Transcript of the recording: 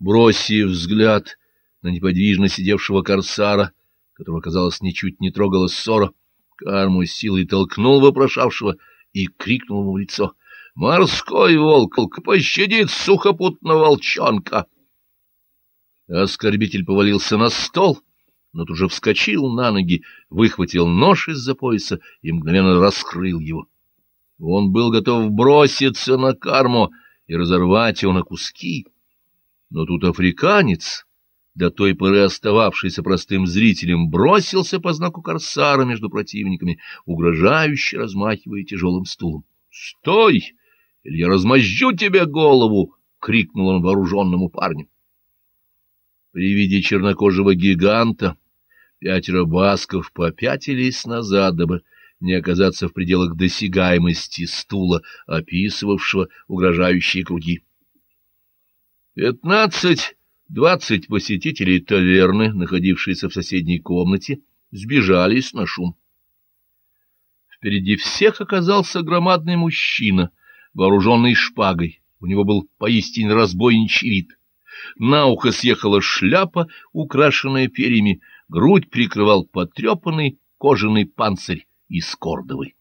Бросив взгляд на неподвижно сидевшего корсара, которого, казалось, ничуть не трогала ссора, Карму силой толкнул вопрошавшего и крикнул ему в лицо. — Морской волк пощадит сухопутного волчонка! Оскорбитель повалился на стол, но тут же вскочил на ноги, выхватил нож из-за пояса и мгновенно раскрыл его. Он был готов броситься на карму и разорвать его на куски, но тут африканец до той поры остававшийся простым зрителем, бросился по знаку корсара между противниками, угрожающе размахивая тяжелым стулом. — Стой! Или я размозжу тебе голову! — крикнул он вооруженному парню. При виде чернокожего гиганта пятеро басков попятились назад, дабы не оказаться в пределах досягаемости стула, описывавшего угрожающие круги. Пятнадцать Двадцать посетителей таверны, находившиеся в соседней комнате, сбежались на шум. Впереди всех оказался громадный мужчина, вооруженный шпагой. У него был поистине разбойничий вид. На ухо съехала шляпа, украшенная перьями, грудь прикрывал потрепанный кожаный панцирь из кордовой.